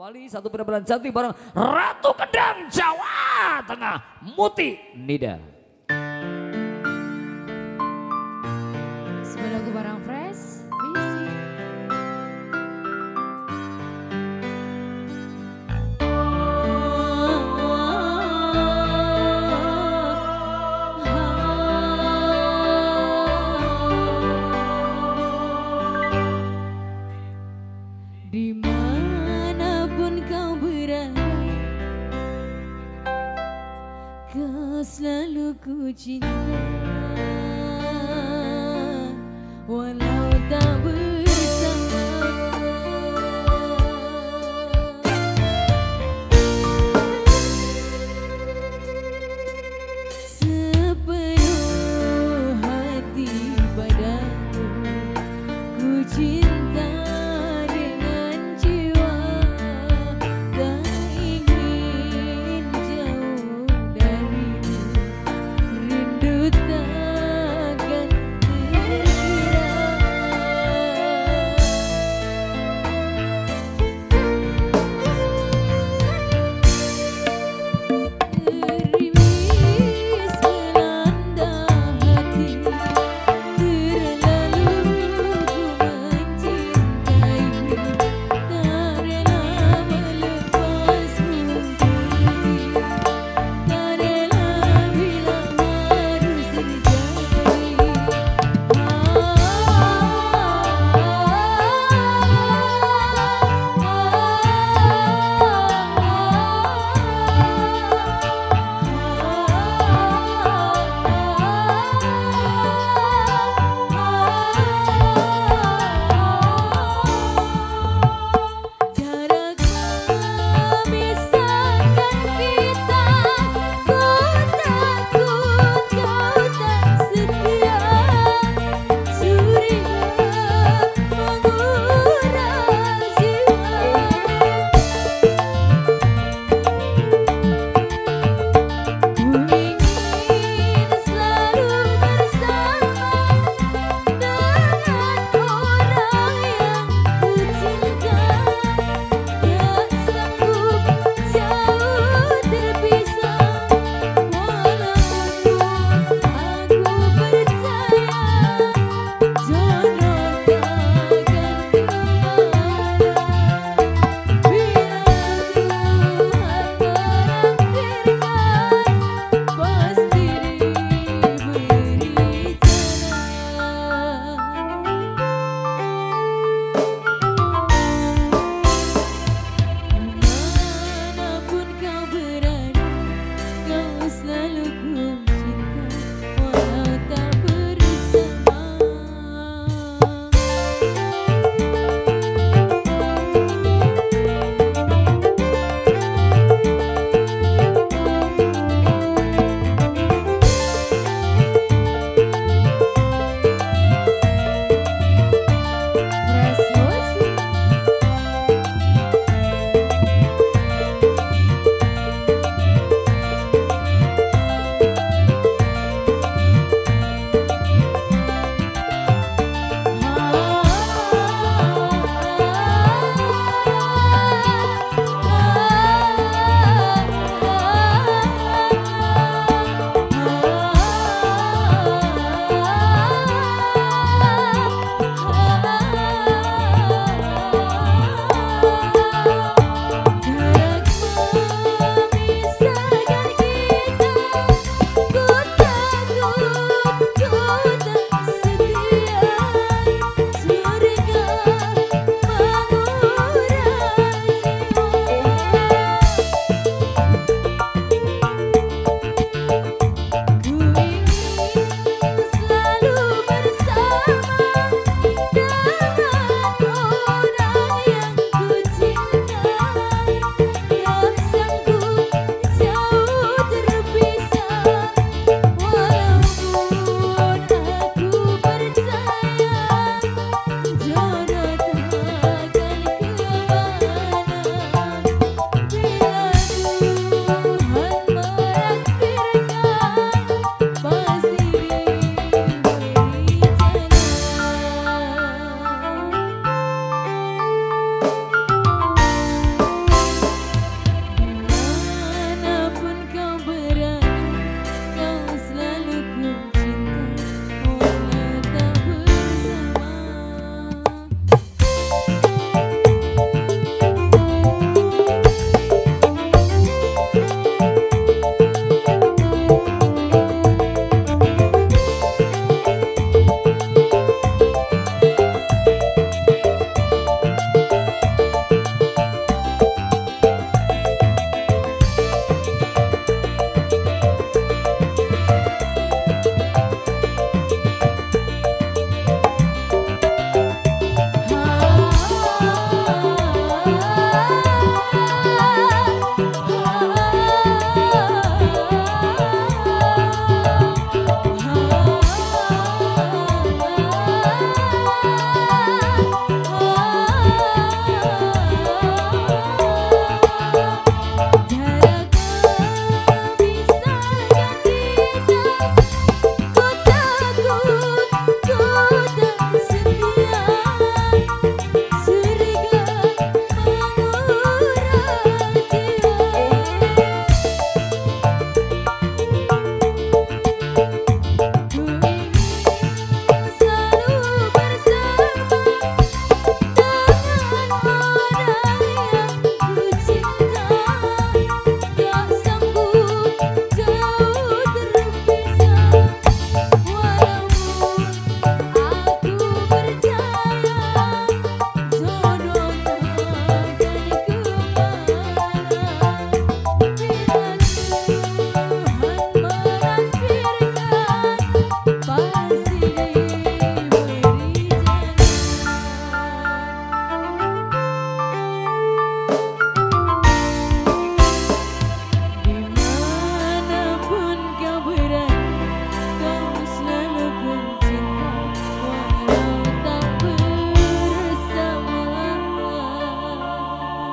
Kembali satu benar-benar cantik bareng Ratu Kedang Jawa Tengah Muti Nida. Bisi. Di mana pun selalu ku cinta. Walau tak bersama. Sepenuh hati padamu Ku cinta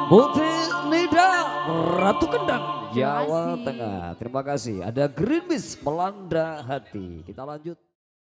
Muti Nida Ratu Kendang Jawa. Tengah. Terima kasih. Ada Green Mist melanda hati. Kita lanjut.